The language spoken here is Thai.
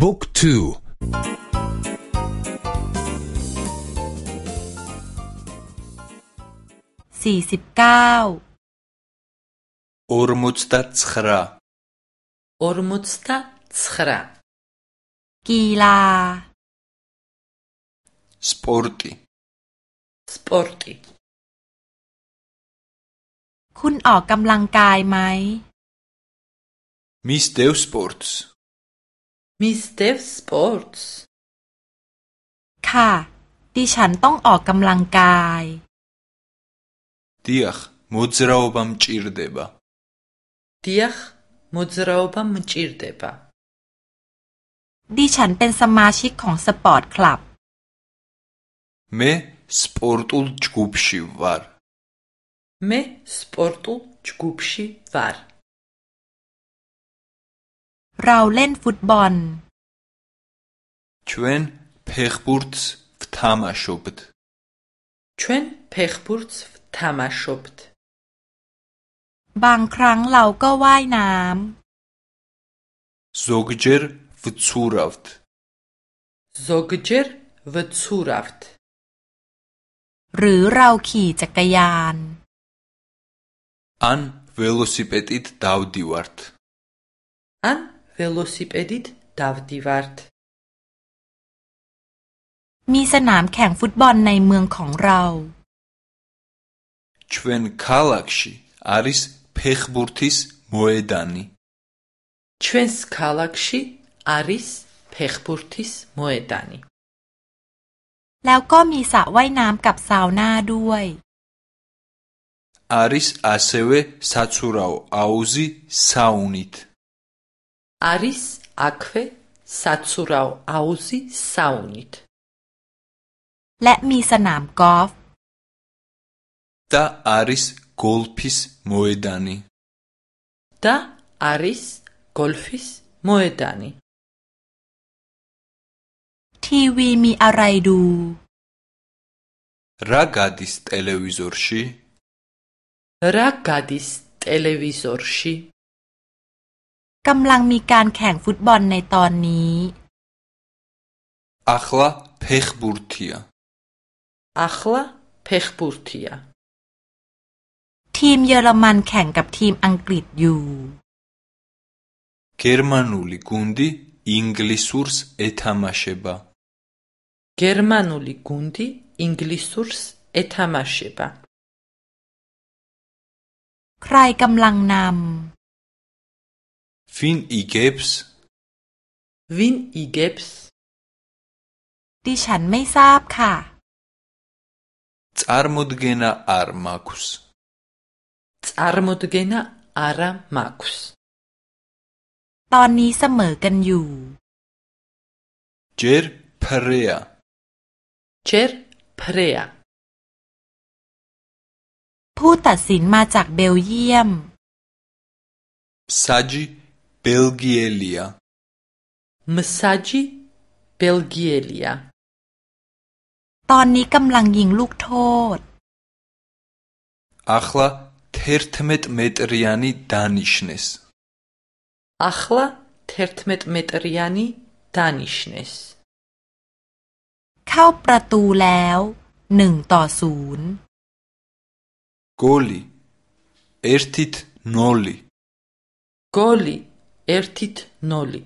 บุ๊กทู สี่สิบเก้าอร์มุตตาสคราอร์มุตตาสครากีฬา สปอร์ตีสปอร์ตีคุณออกกำลังกายไหมมิสเตลสปอร์ตส์มิสเตฟสปอร์ตส์ค่ะดิฉันต้องออกกำลังกายเดิอัคมุดเราบัมจีรเดบะาดิอัคมุดเราบัมจีรเดบะดิฉันเป็นสมาชิกของสปอร์ตคลับเมสปอร์ตุลจูบชิวาร์เมสปอร์ตุลจูบชิวาร์เราเล่นฟุตบอลชวนเพคบูร์ตส์ฟทามาชอบดชวนเพคบูร์ตส์ฟทามาชอบดบางครั้งเราก็ว่ายน้ำซอกเจอร์ฟทซูราฟต์ซอกเจอร์ฟทซูราฟต์หรือเราขี่จักรยาน อัน เวลโลซิเปติดดาวดีวาร์ตอัน велосипедит давдиварт. მი სანამ ქენგ ფუტბოლ ნაი მეუნგ ქონგ რაუ. ჩვენ ქალაქში არის ფეხბურთის მოედანი. ჩვენს ქალაქში არის ფეხბურთის მოედანი. ლავკო მი სა ვაი ნამ კაპ საუნა დუი. არის ასევე საცურაო აუზი საუნით. არის აქვე საცურაო აუზი საუნით. Let me sanam golf. და არის გოლფის მოედანი. და არის გოლფის მოედანი. TV მი არაი დუ. რა გადის ტელევიზორში? რა გადის ტელევიზორში? กำลังมีการแข่งฟุตบอลในตอนนี้อัคลาเพชบูร์เทียอัคลาเพชบูร์เทียทีมเยอรมันแข่งกับทีมอังกฤษอยู่เกอร์มานูลิกุนดีอิงลิซูร์สเอทามาเชบาเกอร์มานูลิกุนดีอิงลิซูร์สเอทามาเชบาใครกำลังนำ Vin i gaps Vin i gaps ดิฉันไม่ทราบค่ะ წარმოდგენა არ მაქვს წარმოდგენა არა მაქვს ตอนนี้เสมอกันอยู่ ჯერ ფრეა ჯერ ფრეა ผู้ตัดสินมาจากเบลเยียม საჯი ก е л г ลียม я Мсаджи б е ก г и е ลีย ตอนนี้กำลังยิงลูกโทษั ხ ლ าเทิร์ตเมตเม ა ริ შ านี ა ხ นิชเนสอั ი ა าเทิร์ตเมตเข้าประตูแล้ว หนึ่งต่อศูนย์กลีเอร์ติ ო โนลีก ო ลี ერთით ნოლი